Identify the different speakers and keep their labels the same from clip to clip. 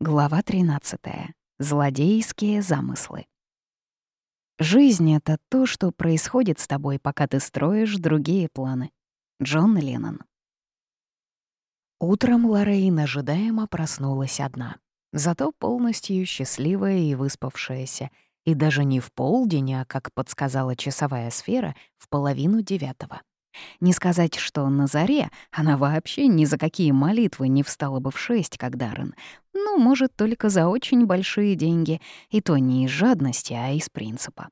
Speaker 1: Глава 13. Злодейские замыслы. Жизнь — это то, что происходит с тобой, пока ты строишь другие планы. Джон Леннон. Утром Лоррейн ожидаемо проснулась одна. Зато полностью счастливая и выспавшаяся. И даже не в полдень, а, как подсказала часовая сфера, в половину девятого. Не сказать, что на заре она вообще ни за какие молитвы не встала бы в шесть, как Даррен. Ну, может, только за очень большие деньги, и то не из жадности, а из принципа.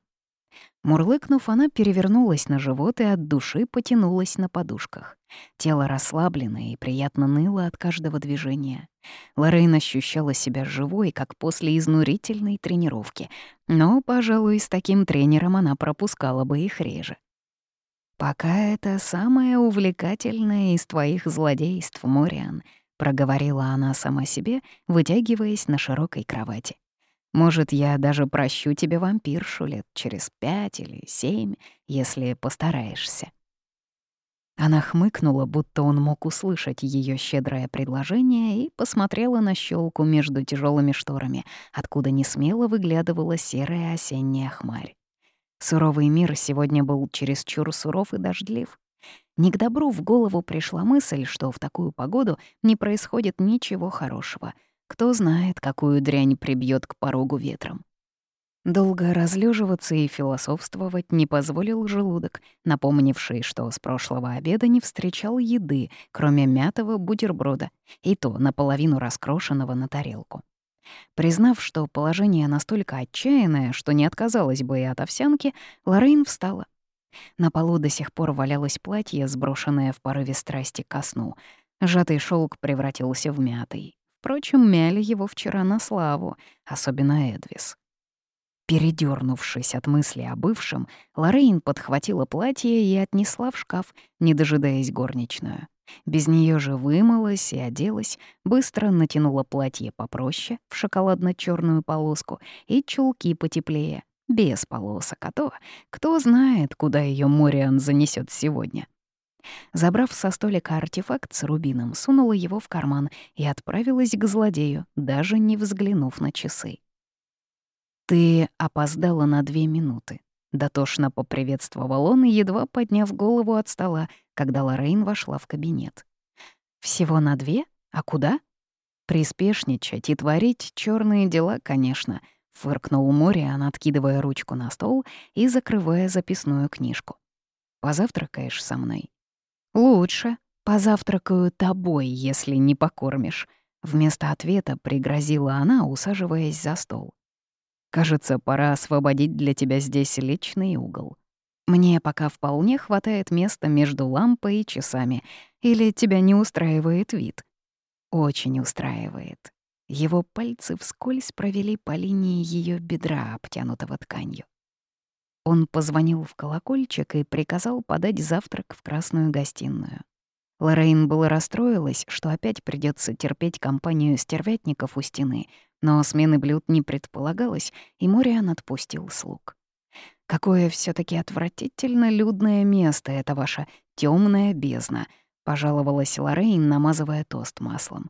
Speaker 1: Мурлыкнув, она перевернулась на живот и от души потянулась на подушках. Тело расслаблено и приятно ныло от каждого движения. Лоррейн ощущала себя живой, как после изнурительной тренировки, но, пожалуй, с таким тренером она пропускала бы их реже. «Пока это самое увлекательное из твоих злодейств, Мориан», — проговорила она сама себе, вытягиваясь на широкой кровати. «Может, я даже прощу тебе вампиршу лет через пять или семь, если постараешься». Она хмыкнула, будто он мог услышать ее щедрое предложение, и посмотрела на щелку между тяжелыми шторами, откуда несмело выглядывала серая осенняя хмарь. Суровый мир сегодня был чересчур суров и дождлив. Не к добру в голову пришла мысль, что в такую погоду не происходит ничего хорошего. Кто знает, какую дрянь прибьет к порогу ветром. Долго разлеживаться и философствовать не позволил желудок, напомнивший, что с прошлого обеда не встречал еды, кроме мятого бутерброда, и то наполовину раскрошенного на тарелку. Признав, что положение настолько отчаянное, что не отказалась бы и от овсянки, Лоррейн встала. На полу до сих пор валялось платье, сброшенное в порыве страсти ко сну. Жатый шелк превратился в мятый. Впрочем, мяли его вчера на славу, особенно Эдвис. Передернувшись от мысли о бывшем, Лоррейн подхватила платье и отнесла в шкаф, не дожидаясь горничную. Без нее же вымылась и оделась, быстро натянула платье попроще, в шоколадно черную полоску, и чулки потеплее, без полосок, а то кто знает, куда ее Мориан занесет сегодня. Забрав со столика артефакт с рубином, сунула его в карман и отправилась к злодею, даже не взглянув на часы. «Ты опоздала на две минуты», Дотошно поприветствовал он, едва подняв голову от стола, когда Лоррейн вошла в кабинет. «Всего на две? А куда?» «Приспешничать и творить черные дела, конечно», — фыркнул Мориан, откидывая ручку на стол и закрывая записную книжку. «Позавтракаешь со мной?» «Лучше. Позавтракаю тобой, если не покормишь», — вместо ответа пригрозила она, усаживаясь за стол. Кажется, пора освободить для тебя здесь личный угол. Мне пока вполне хватает места между лампой и часами. Или тебя не устраивает вид? Очень устраивает. Его пальцы вскользь провели по линии ее бедра, обтянутого тканью. Он позвонил в колокольчик и приказал подать завтрак в красную гостиную. Лоррейн было расстроилась, что опять придется терпеть компанию стервятников у стены, но смены блюд не предполагалось, и Мориан отпустил слуг. «Какое все таки отвратительно людное место это ваша темная бездна», — пожаловалась Лоррейн, намазывая тост маслом.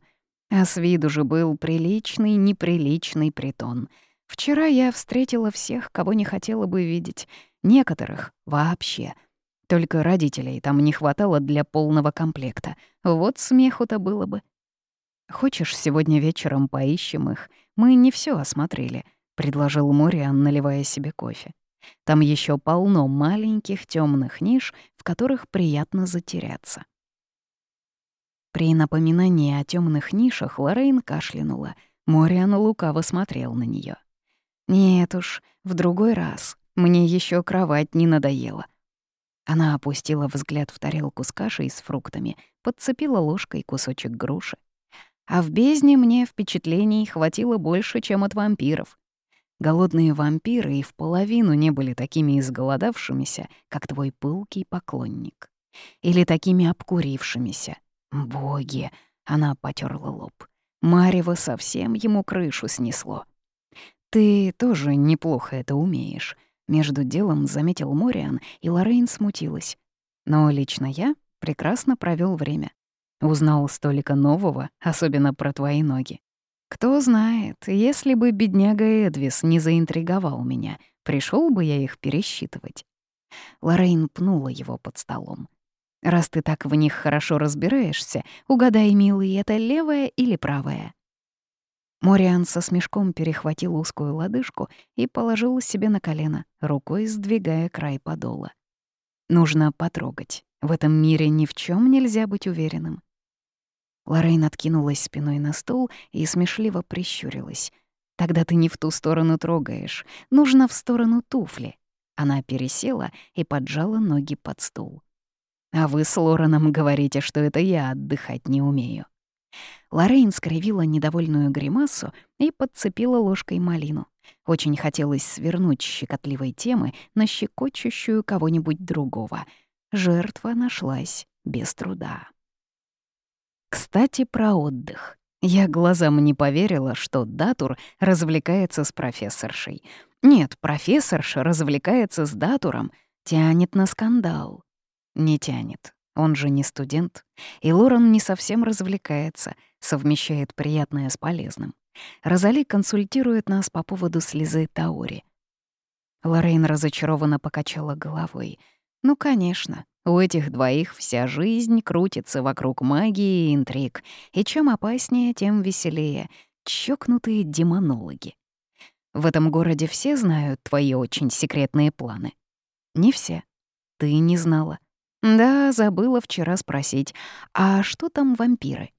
Speaker 1: «А с виду же был приличный, неприличный притон. Вчера я встретила всех, кого не хотела бы видеть, некоторых — вообще». Только родителей там не хватало для полного комплекта. Вот смеху-то было бы. «Хочешь, сегодня вечером поищем их? Мы не все осмотрели», — предложил Мориан, наливая себе кофе. «Там еще полно маленьких темных ниш, в которых приятно затеряться». При напоминании о темных нишах Лоррейн кашлянула. Мориан лукаво смотрел на нее. «Нет уж, в другой раз. Мне еще кровать не надоела». Она опустила взгляд в тарелку с кашей с фруктами, подцепила ложкой кусочек груши. А в бездне мне впечатлений хватило больше, чем от вампиров. Голодные вампиры и в половину не были такими изголодавшимися, как твой пылкий поклонник. Или такими обкурившимися. Боги! Она потерла лоб. Марева совсем ему крышу снесло. Ты тоже неплохо это умеешь. Между делом заметил Мориан, и Лоррейн смутилась. Но лично я прекрасно провел время. Узнал столько нового, особенно про твои ноги. Кто знает, если бы бедняга Эдвис не заинтриговал меня, пришел бы я их пересчитывать. Лоррейн пнула его под столом. «Раз ты так в них хорошо разбираешься, угадай, милый, это левая или правая?» Мориан со смешком перехватил узкую лодыжку и положил себе на колено, рукой сдвигая край подола. «Нужно потрогать. В этом мире ни в чем нельзя быть уверенным». Лоррейн откинулась спиной на стул и смешливо прищурилась. «Тогда ты не в ту сторону трогаешь. Нужно в сторону туфли». Она пересела и поджала ноги под стул. «А вы с Лореном говорите, что это я отдыхать не умею». Лоррейн скривила недовольную гримасу и подцепила ложкой малину. Очень хотелось свернуть щекотливой темы на щекочущую кого-нибудь другого. Жертва нашлась без труда. Кстати, про отдых. Я глазам не поверила, что Датур развлекается с профессоршей. Нет, профессорша развлекается с Датуром, тянет на скандал. Не тянет, он же не студент. И Лорен не совсем развлекается, совмещает приятное с полезным. Розали консультирует нас по поводу слезы Таори. Лорейн разочарованно покачала головой. «Ну, конечно, у этих двоих вся жизнь крутится вокруг магии и интриг, и чем опаснее, тем веселее. Чокнутые демонологи. В этом городе все знают твои очень секретные планы. Не все. Ты не знала. Да, забыла вчера спросить, а что там вампиры?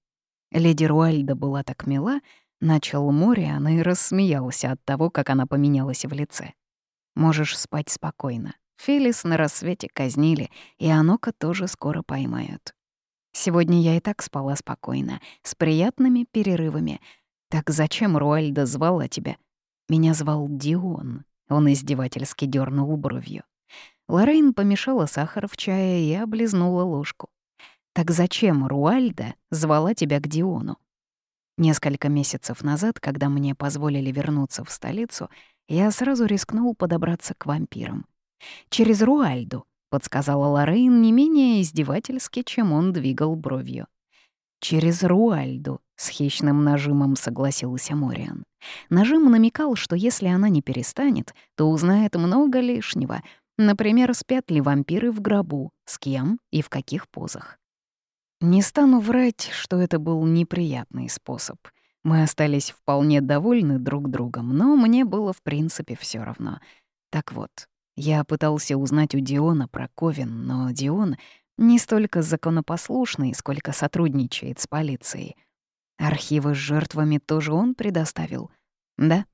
Speaker 1: Леди Руальда была так мила, начал Мориан и рассмеялся от того, как она поменялась в лице. Можешь спать спокойно. Фелис на рассвете казнили, и Анока тоже скоро поймают. Сегодня я и так спала спокойно, с приятными перерывами. Так зачем Руальда звала тебя? Меня звал Дион. Он издевательски дернул бровью. Лорейн помешала сахар в чае и облизнула ложку. «Так зачем Руальда звала тебя к Диону?» Несколько месяцев назад, когда мне позволили вернуться в столицу, я сразу рискнул подобраться к вампирам. «Через Руальду», — подсказала Лоррейн не менее издевательски, чем он двигал бровью. «Через Руальду», — с хищным нажимом согласился Мориан. Нажим намекал, что если она не перестанет, то узнает много лишнего, например, спят ли вампиры в гробу, с кем и в каких позах. Не стану врать, что это был неприятный способ. Мы остались вполне довольны друг другом, но мне было в принципе все равно. Так вот, я пытался узнать у Диона про Ковен, но Дион не столько законопослушный, сколько сотрудничает с полицией. Архивы с жертвами тоже он предоставил. Да.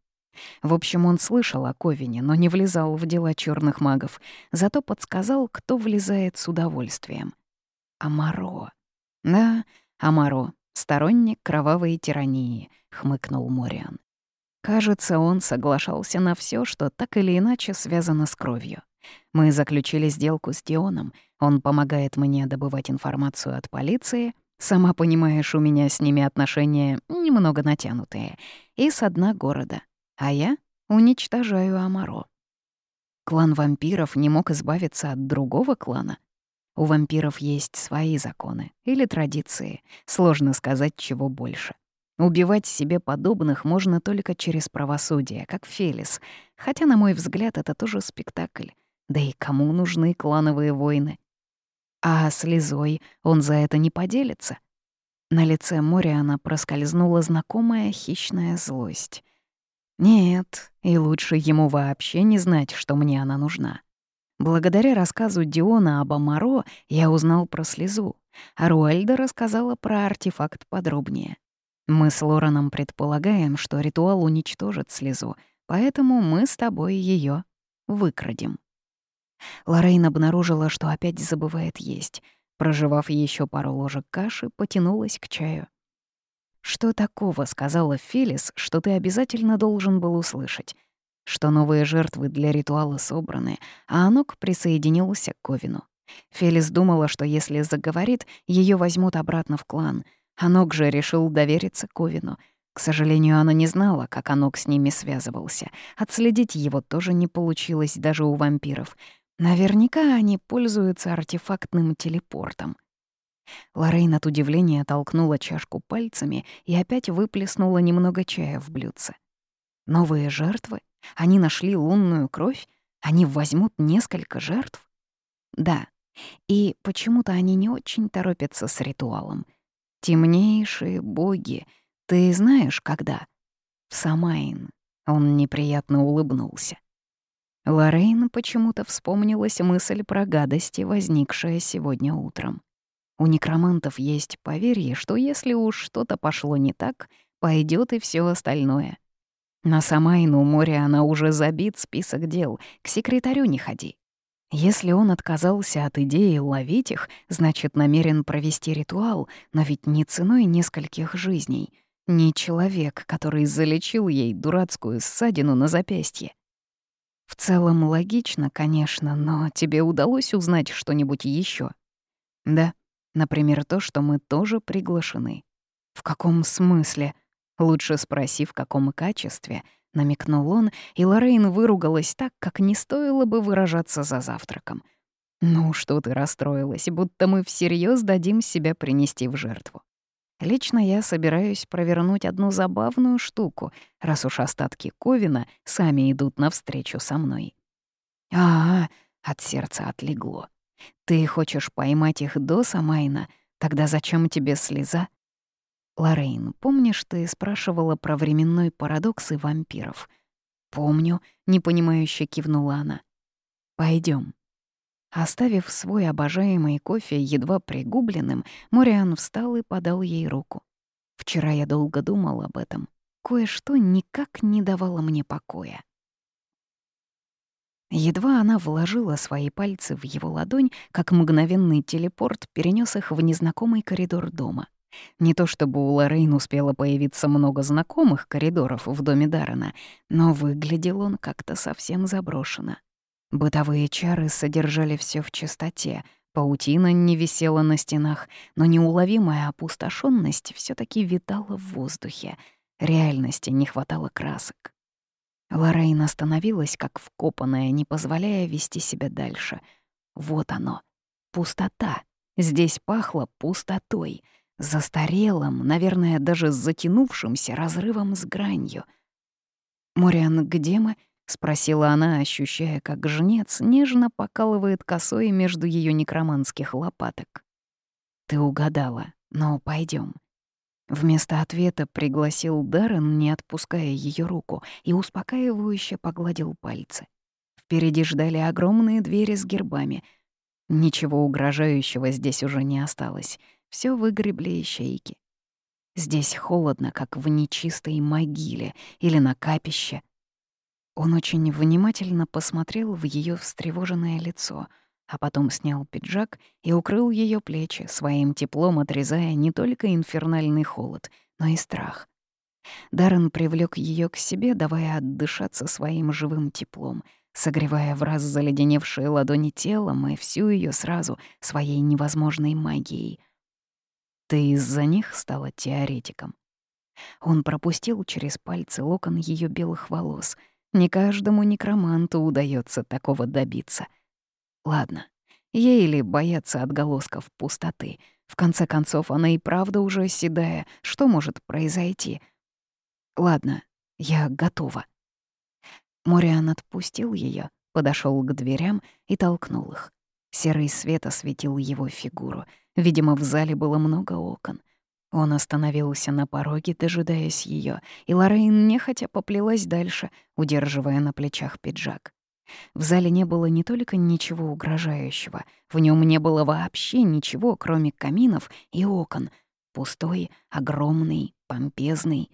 Speaker 1: В общем, он слышал о Ковине, но не влезал в дела черных магов, зато подсказал, кто влезает с удовольствием. Амаро. Да, Амаро, сторонник кровавой тирании, хмыкнул Мориан. Кажется, он соглашался на все, что так или иначе связано с кровью. Мы заключили сделку с Дионом, он помогает мне добывать информацию от полиции, сама понимаешь, у меня с ними отношения немного натянутые, и с дна города, а я уничтожаю Амаро. Клан вампиров не мог избавиться от другого клана. У вампиров есть свои законы или традиции, сложно сказать, чего больше. Убивать себе подобных можно только через правосудие, как Фелис, хотя, на мой взгляд, это тоже спектакль. Да и кому нужны клановые войны? А слезой он за это не поделится. На лице Мориана проскользнула знакомая хищная злость. Нет, и лучше ему вообще не знать, что мне она нужна. Благодаря рассказу Диона об Амаро я узнал про слезу, а Руальда рассказала про артефакт подробнее. Мы с Лораном предполагаем, что ритуал уничтожит слезу, поэтому мы с тобой ее выкрадем. Лорейн обнаружила, что опять забывает есть. Проживав еще пару ложек каши, потянулась к чаю. «Что такого?» — сказала Фелис, что ты обязательно должен был услышать. Что новые жертвы для ритуала собраны, а Анок присоединился к Ковину. Фелис думала, что если заговорит, ее возьмут обратно в клан — Анок же решил довериться Ковину. К сожалению, она не знала, как Анок с ними связывался. Отследить его тоже не получилось даже у вампиров. Наверняка они пользуются артефактным телепортом. Лоррейн от удивления толкнула чашку пальцами и опять выплеснула немного чая в блюдце. Новые жертвы? Они нашли лунную кровь? Они возьмут несколько жертв? Да. И почему-то они не очень торопятся с ритуалом. Темнейшие боги, ты знаешь, когда? В Самайн. Он неприятно улыбнулся. Лоррейн почему-то вспомнилась мысль про гадости, возникшая сегодня утром. У некромантов есть поверье, что если уж что-то пошло не так, пойдет и все остальное. На Самайну море она уже забит список дел, к секретарю не ходи. Если он отказался от идеи ловить их, значит, намерен провести ритуал, но ведь не ценой нескольких жизней. Не человек, который залечил ей дурацкую ссадину на запястье. В целом логично, конечно, но тебе удалось узнать что-нибудь еще? Да, например, то, что мы тоже приглашены. В каком смысле? Лучше спроси, в каком качестве, намекнул он, и Лорейн выругалась так, как не стоило бы выражаться за завтраком. «Ну что ты расстроилась, будто мы всерьез дадим себя принести в жертву. Лично я собираюсь провернуть одну забавную штуку, раз уж остатки Ковина сами идут навстречу со мной. А, -а, -а от сердца отлегло. Ты хочешь поймать их до Самайна? Тогда зачем тебе слеза? Лорейн, помнишь, ты спрашивала про временной парадокс и вампиров? Помню, непонимающе кивнула она. Пойдем. Оставив свой обожаемый кофе едва пригубленным, Мориан встал и подал ей руку. Вчера я долго думал об этом. Кое-что никак не давало мне покоя. Едва она вложила свои пальцы в его ладонь, как мгновенный телепорт перенес их в незнакомый коридор дома. Не то чтобы у Лоррейн успело появиться много знакомых коридоров в доме Даррена, но выглядел он как-то совсем заброшенно. Бытовые чары содержали все в чистоте, паутина не висела на стенах, но неуловимая опустошенность все таки витала в воздухе. Реальности не хватало красок. Лоррейн остановилась, как вкопанная, не позволяя вести себя дальше. Вот оно. Пустота. Здесь пахло пустотой. Застарелым, наверное, даже затянувшимся разрывом с гранью. «Мориан, где мы?» — спросила она, ощущая, как жнец нежно покалывает косой между ее некроманских лопаток. «Ты угадала, но пойдем. Вместо ответа пригласил Даррен, не отпуская ее руку, и успокаивающе погладил пальцы. Впереди ждали огромные двери с гербами. Ничего угрожающего здесь уже не осталось. Все выгребли ищейки. Здесь холодно, как в нечистой могиле или на капище — он очень внимательно посмотрел в ее встревоженное лицо, а потом снял пиджак и укрыл ее плечи, своим теплом отрезая не только инфернальный холод, но и страх. Даррен привлек ее к себе, давая отдышаться своим живым теплом, согревая в раз заледеневшие ладони телом и всю ее сразу своей невозможной магией. Ты из-за них стала теоретиком. Он пропустил через пальцы локон ее белых волос — не каждому некроманту удается такого добиться. Ладно, ей ли бояться отголосков пустоты? В конце концов, она и правда уже седая. Что может произойти? Ладно, я готова. Мориан отпустил ее, подошел к дверям и толкнул их. Серый свет осветил его фигуру. Видимо, в зале было много окон. Он остановился на пороге, дожидаясь ее, и Лоррейн нехотя поплелась дальше, удерживая на плечах пиджак. В зале не было не только ничего угрожающего, в нем не было вообще ничего, кроме каминов и окон. Пустой, огромный, помпезный.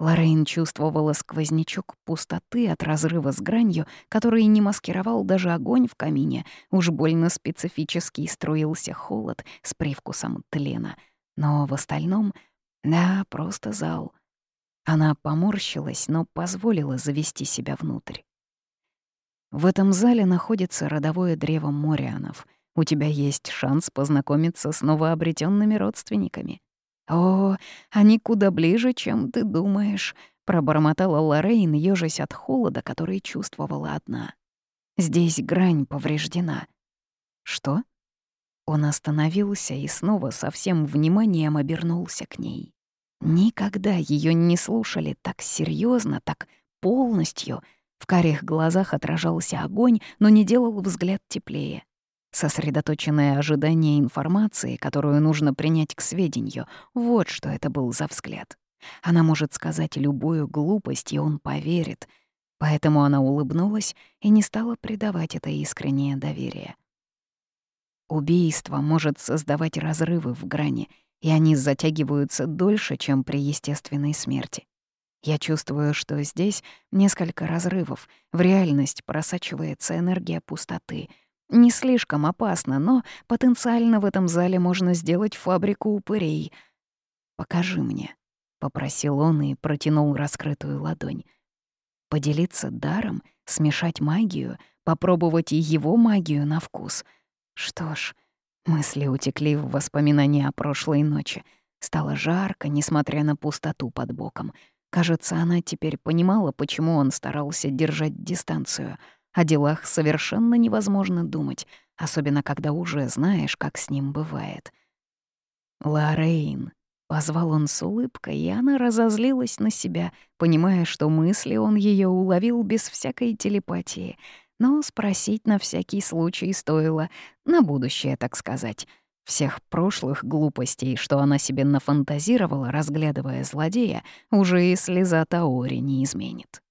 Speaker 1: Лоррейн чувствовала сквознячок пустоты от разрыва с гранью, который не маскировал даже огонь в камине. Уж больно специфический струился холод с привкусом тлена — но в остальном, да, просто зал. Она поморщилась, но позволила завести себя внутрь. В этом зале находится родовое древо Морианов. У тебя есть шанс познакомиться с новообретенными родственниками. О, они куда ближе, чем ты думаешь, пробормотала Лоррейн, ёжась от холода, который чувствовала одна. Здесь грань повреждена. Что? Он остановился и снова со всем вниманием обернулся к ней. Никогда ее не слушали так серьезно, так полностью. В карих глазах отражался огонь, но не делал взгляд теплее. Сосредоточенное ожидание информации, которую нужно принять к сведению, вот что это был за взгляд. Она может сказать любую глупость, и он поверит. Поэтому она улыбнулась и не стала придавать это искреннее доверие. Убийство может создавать разрывы в грани, и они затягиваются дольше, чем при естественной смерти. Я чувствую, что здесь несколько разрывов, в реальность просачивается энергия пустоты. Не слишком опасно, но потенциально в этом зале можно сделать фабрику упырей. «Покажи мне», — попросил он и протянул раскрытую ладонь. Поделиться даром, смешать магию, попробовать и его магию на вкус — что ж, мысли утекли в воспоминания о прошлой ночи. Стало жарко, несмотря на пустоту под боком. Кажется, она теперь понимала, почему он старался держать дистанцию. О делах совершенно невозможно думать, особенно когда уже знаешь, как с ним бывает. «Лоррейн», — позвал он с улыбкой, и она разозлилась на себя, понимая, что мысли он ее уловил без всякой телепатии — но спросить на всякий случай стоило, на будущее, так сказать. Всех прошлых глупостей, что она себе нафантазировала, разглядывая злодея, уже и слеза Таори не изменит.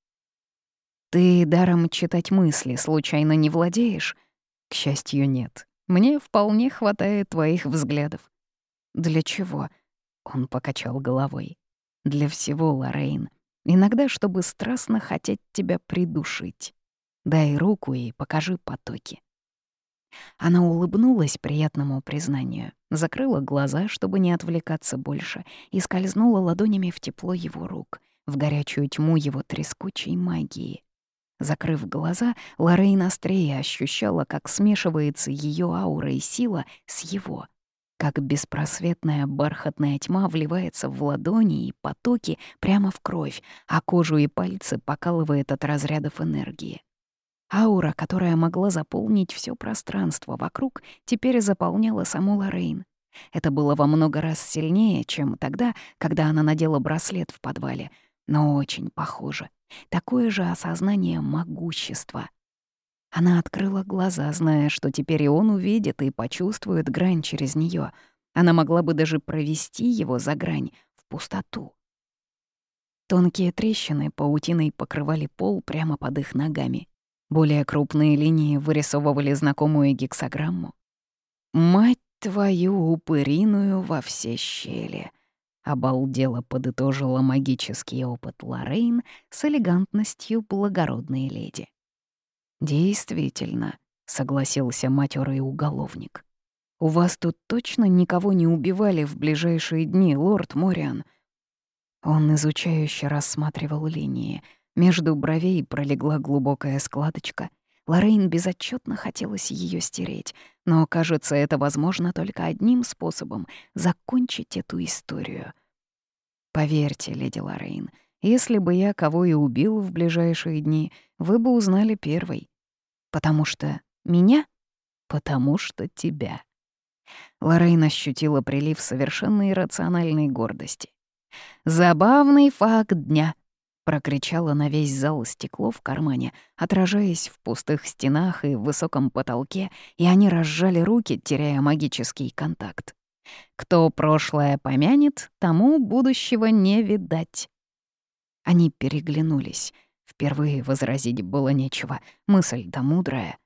Speaker 1: «Ты даром читать мысли случайно не владеешь?» «К счастью, нет. Мне вполне хватает твоих взглядов». «Для чего?» — он покачал головой. «Для всего, Лоррейн. Иногда, чтобы страстно хотеть тебя придушить». Дай руку и покажи потоки». Она улыбнулась приятному признанию, закрыла глаза, чтобы не отвлекаться больше, и скользнула ладонями в тепло его рук, в горячую тьму его трескучей магии. Закрыв глаза, Лоррейн острее ощущала, как смешивается ее аура и сила с его, как беспросветная бархатная тьма вливается в ладони и потоки прямо в кровь, а кожу и пальцы покалывает от разрядов энергии. Аура, которая могла заполнить все пространство вокруг, теперь заполняла саму Лоррейн. Это было во много раз сильнее, чем тогда, когда она надела браслет в подвале, но очень похоже. Такое же осознание могущества. Она открыла глаза, зная, что теперь и он увидит и почувствует грань через нее. Она могла бы даже провести его за грань, в пустоту. Тонкие трещины паутиной покрывали пол прямо под их ногами. Более крупные линии вырисовывали знакомую гексограмму. «Мать твою упыриную во все щели!» Обалдело подытожила магический опыт Лоррейн с элегантностью благородной леди. «Действительно», — согласился матерый уголовник. «У вас тут точно никого не убивали в ближайшие дни, лорд Мориан?» Он изучающе рассматривал линии — между бровей пролегла глубокая складочка. Лорейн безотчетно хотелось ее стереть, но, кажется, это возможно только одним способом — закончить эту историю. Поверьте, леди Лорейн, если бы я кого и убил в ближайшие дни, вы бы узнали первой. Потому что меня? Потому что тебя. Лорейн ощутила прилив совершенно иррациональной гордости. Забавный факт дня прокричало на весь зал стекло в кармане, отражаясь в пустых стенах и высоком потолке, и они разжали руки, теряя магический контакт. Кто прошлое помянет, тому будущего не видать. Они переглянулись. Впервые возразить было нечего, мысль-то мудрая.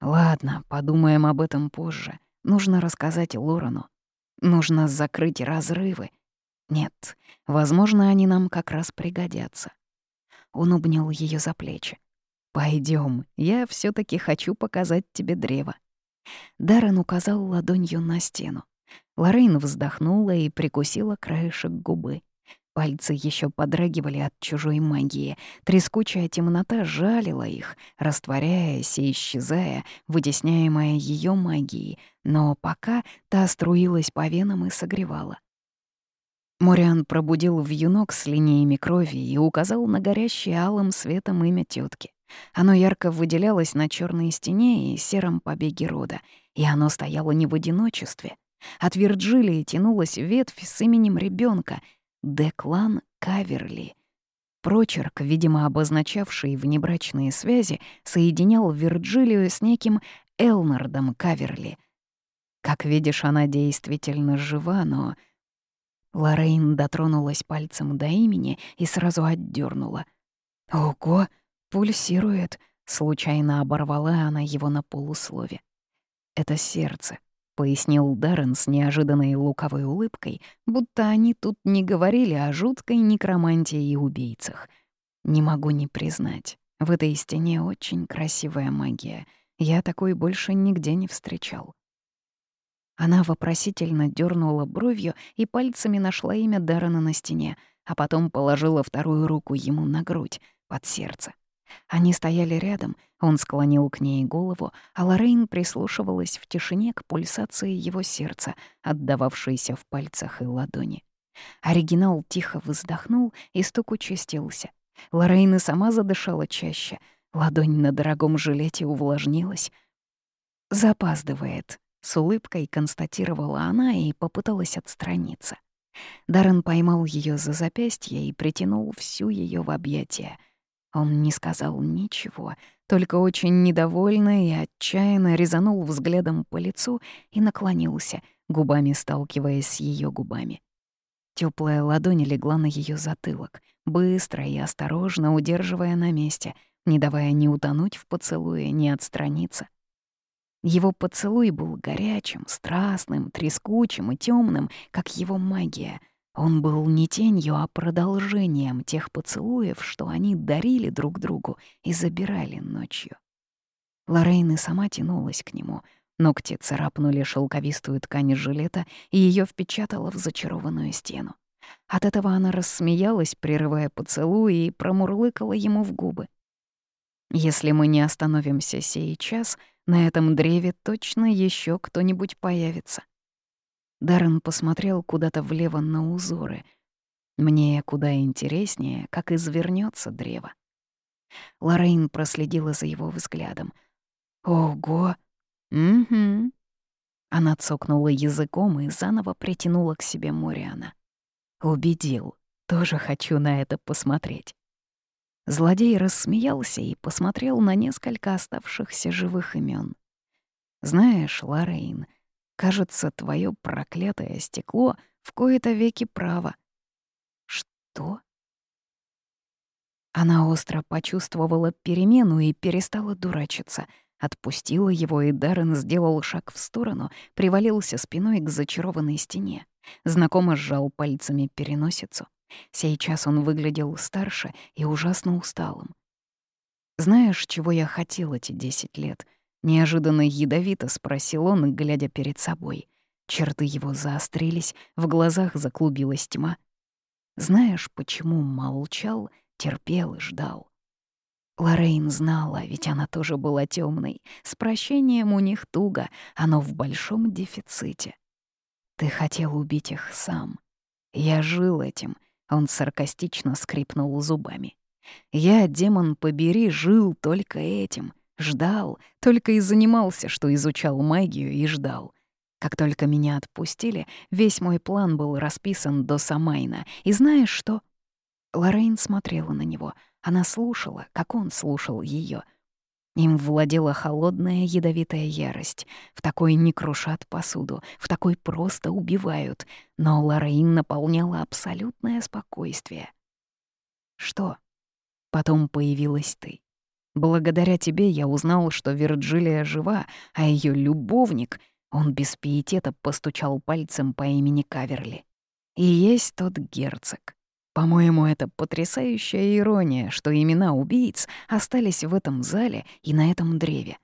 Speaker 1: Ладно, подумаем об этом позже. Нужно рассказать Лорану. Нужно закрыть разрывы, нет, возможно, они нам как раз пригодятся. Он обнял ее за плечи. Пойдем, я все таки хочу показать тебе древо. Даррен указал ладонью на стену. Лорейн вздохнула и прикусила краешек губы. Пальцы еще подрагивали от чужой магии. Трескучая темнота жалила их, растворяясь и исчезая, вытесняемая ее магией, но пока та струилась по венам и согревала. Мориан пробудил вьюнок с линиями крови и указал на горящее алым светом имя тетки. Оно ярко выделялось на черной стене и сером побеге рода, И оно стояло не в одиночестве. От Вирджилии тянулась ветвь с именем ребенка Деклан Каверли. Прочерк, видимо, обозначавший внебрачные связи, соединял Вирджилию с неким Элнардом Каверли. Как видишь, она действительно жива, но... Лоррейн дотронулась пальцем до имени и сразу отдернула. «Ого, пульсирует!» — случайно оборвала она его на полуслове. «Это сердце», — пояснил Даррен с неожиданной луковой улыбкой, будто они тут не говорили о жуткой некромантии и убийцах. «Не могу не признать, в этой стене очень красивая магия. Я такой больше нигде не встречал». Она вопросительно дернула бровью и пальцами нашла имя Даррена на стене, а потом положила вторую руку ему на грудь, под сердце. Они стояли рядом, он склонил к ней голову, а Лоррейн прислушивалась в тишине к пульсации его сердца, отдававшейся в пальцах и ладони. Оригинал тихо вздохнул, и стук участился. Лоррейн и сама задышала чаще, ладонь на дорогом жилете увлажнилась. «Запаздывает», с улыбкой констатировала она и попыталась отстраниться. Даррен поймал ее за запястье и притянул всю ее в объятия. Он не сказал ничего, только очень недовольно и отчаянно резанул взглядом по лицу и наклонился, губами сталкиваясь с ее губами. Теплая ладонь легла на ее затылок, быстро и осторожно удерживая на месте, не давая ни утонуть в поцелуе, ни отстраниться. Его поцелуй был горячим, страстным, трескучим и темным, как его магия. Он был не тенью, а продолжением тех поцелуев, что они дарили друг другу и забирали ночью. Лоррейн и сама тянулась к нему. Ногти царапнули шелковистую ткань жилета, и ее впечатало в зачарованную стену. От этого она рассмеялась, прерывая поцелуй, и промурлыкала ему в губы. «Если мы не остановимся сейчас», на этом древе точно еще кто-нибудь появится. Даррен посмотрел куда-то влево на узоры. Мне куда интереснее, как извернется древо. Лоррейн проследила за его взглядом. «Ого! Угу!» Она цокнула языком и заново притянула к себе Мориана. «Убедил. Тоже хочу на это посмотреть». Злодей рассмеялся и посмотрел на несколько оставшихся живых имен. «Знаешь, Лорейн, кажется, твое проклятое стекло в кои-то веки право». «Что?» Она остро почувствовала перемену и перестала дурачиться. Отпустила его, и Даррен сделал шаг в сторону, привалился спиной к зачарованной стене. Знакомо сжал пальцами переносицу. Сейчас он выглядел старше и ужасно усталым. «Знаешь, чего я хотел эти десять лет?» — неожиданно ядовито спросил он, глядя перед собой. Черты его заострились, в глазах заклубилась тьма. «Знаешь, почему молчал, терпел и ждал?» Лорейн знала, ведь она тоже была темной. С прощением у них туго, оно в большом дефиците. Ты хотел убить их сам. Я жил этим, он саркастично скрипнул зубами. «Я, демон побери, жил только этим. Ждал, только и занимался, что изучал магию и ждал. Как только меня отпустили, весь мой план был расписан до Самайна. И знаешь что?» Лоррейн смотрела на него. Она слушала, как он слушал ее. Им владела холодная ядовитая ярость. В такой не крушат посуду, в такой просто убивают. Но Лорейн наполняла абсолютное спокойствие. Что? Потом появилась ты. Благодаря тебе я узнал, что Вирджилия жива, а ее любовник, он без пиетета постучал пальцем по имени Каверли. И есть тот герцог. По-моему, это потрясающая ирония, что имена убийц остались в этом зале и на этом древе.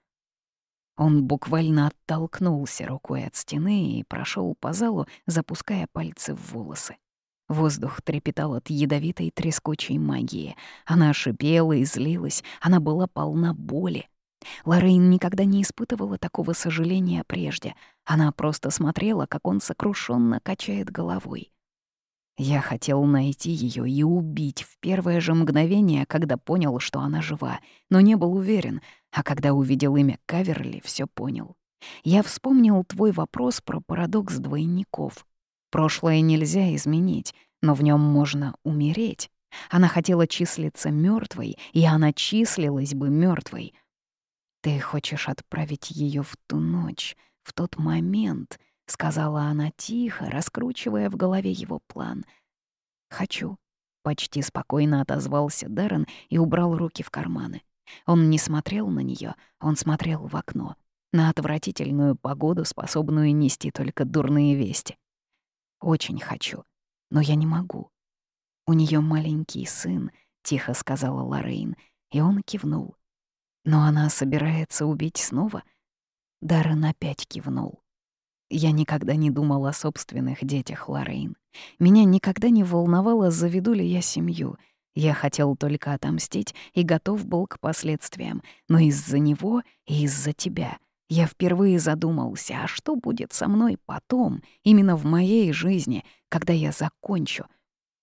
Speaker 1: Он буквально оттолкнулся рукой от стены и прошел по залу, запуская пальцы в волосы. Воздух трепетал от ядовитой трескучей магии. Она шипела и злилась, она была полна боли. Лоррейн никогда не испытывала такого сожаления прежде. Она просто смотрела, как он сокрушенно качает головой. Я хотел найти ее и убить в первое же мгновение, когда понял, что она жива, но не был уверен, а когда увидел имя Каверли, все понял. Я вспомнил твой вопрос про парадокс двойников. Прошлое нельзя изменить, но в нем можно умереть. Она хотела числиться мертвой, и она числилась бы мертвой. Ты хочешь отправить ее в ту ночь, в тот момент, сказала она тихо, раскручивая в голове его план. Хочу. Почти спокойно отозвался Даррен и убрал руки в карманы. Он не смотрел на нее, он смотрел в окно, на отвратительную погоду, способную нести только дурные вести. Очень хочу, но я не могу. У нее маленький сын, тихо сказала Лорейн, и он кивнул. Но она собирается убить снова? Даррен опять кивнул. Я никогда не думал о собственных детях, Лорейн. Меня никогда не волновало, заведу ли я семью. Я хотел только отомстить и готов был к последствиям. Но из-за него и из-за тебя я впервые задумался, а что будет со мной потом, именно в моей жизни, когда я закончу.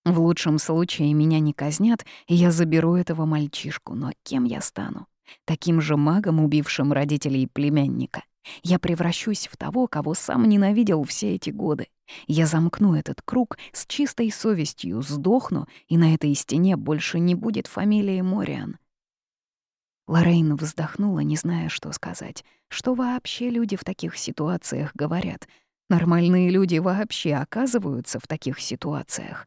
Speaker 1: В лучшем случае меня не казнят, и я заберу этого мальчишку, но кем я стану? Таким же магом, убившим родителей племянника. Я превращусь в того, кого сам ненавидел все эти годы. Я замкну этот круг с чистой совестью, сдохну, и на этой стене больше не будет фамилии Мориан. Лорейн вздохнула, не зная, что сказать. Что вообще люди в таких ситуациях говорят? Нормальные люди вообще оказываются в таких ситуациях.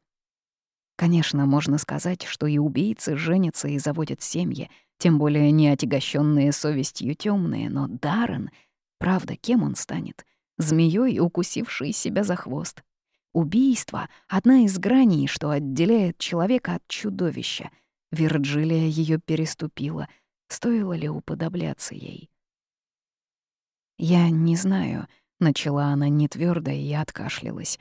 Speaker 1: Конечно, можно сказать, что и убийцы женятся и заводят семьи, тем более не отягощенные совестью темные, но Даррен — Правда, кем он станет? Змеей, укусившей себя за хвост. Убийство — одна из граней, что отделяет человека от чудовища. Вирджилия ее переступила. Стоило ли уподобляться ей? «Я не знаю», — начала она нетвёрдо и откашлялась.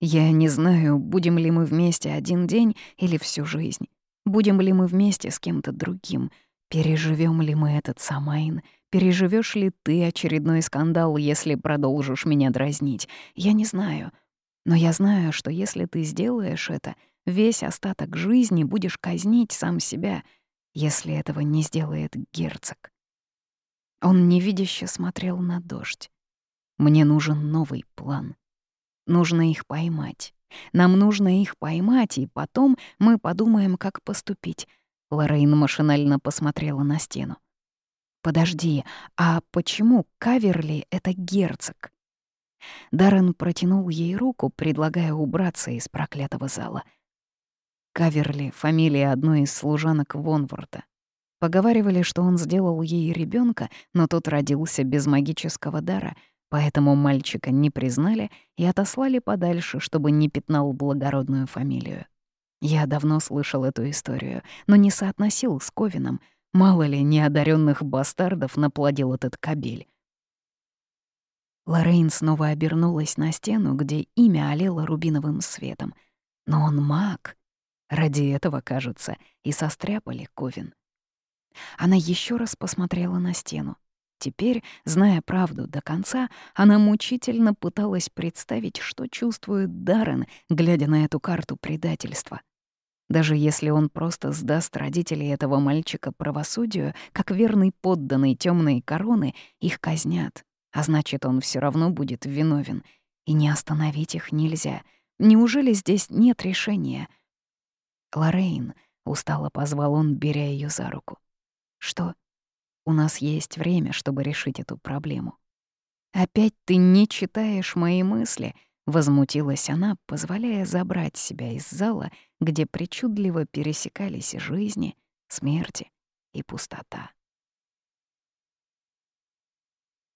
Speaker 1: «Я не знаю, будем ли мы вместе один день или всю жизнь. Будем ли мы вместе с кем-то другим. Переживем ли мы этот Самайн Переживешь ли ты очередной скандал, если продолжишь меня дразнить? Я не знаю. Но я знаю, что если ты сделаешь это, весь остаток жизни будешь казнить сам себя, если этого не сделает герцог. Он невидяще смотрел на дождь. Мне нужен новый план. Нужно их поймать. Нам нужно их поймать, и потом мы подумаем, как поступить. Лорейн машинально посмотрела на стену. «Подожди, а почему Каверли — это герцог?» Даррен протянул ей руку, предлагая убраться из проклятого зала. Каверли — фамилия одной из служанок Вонворта. Поговаривали, что он сделал ей ребенка, но тот родился без магического дара, поэтому мальчика не признали и отослали подальше, чтобы не пятнал благородную фамилию. Я давно слышал эту историю, но не соотносил с Ковином — Мало ли неодаренных бастардов наплодил этот кабель. Лорейн снова обернулась на стену, где имя олело рубиновым светом. Но он маг. Ради этого, кажется, и состряпали Ковин. Она еще раз посмотрела на стену. Теперь, зная правду до конца, она мучительно пыталась представить, что чувствует Даррен, глядя на эту карту предательства — даже если он просто сдаст родителей этого мальчика правосудию, как верный подданный темной короны, их казнят, а значит, он все равно будет виновен. И не остановить их нельзя. Неужели здесь нет решения? Лорейн, устало позвал он, беря ее за руку. Что? У нас есть время, чтобы решить эту проблему. Опять ты не читаешь мои мысли —— возмутилась она, позволяя забрать себя из зала, где причудливо пересекались жизни, смерти и пустота.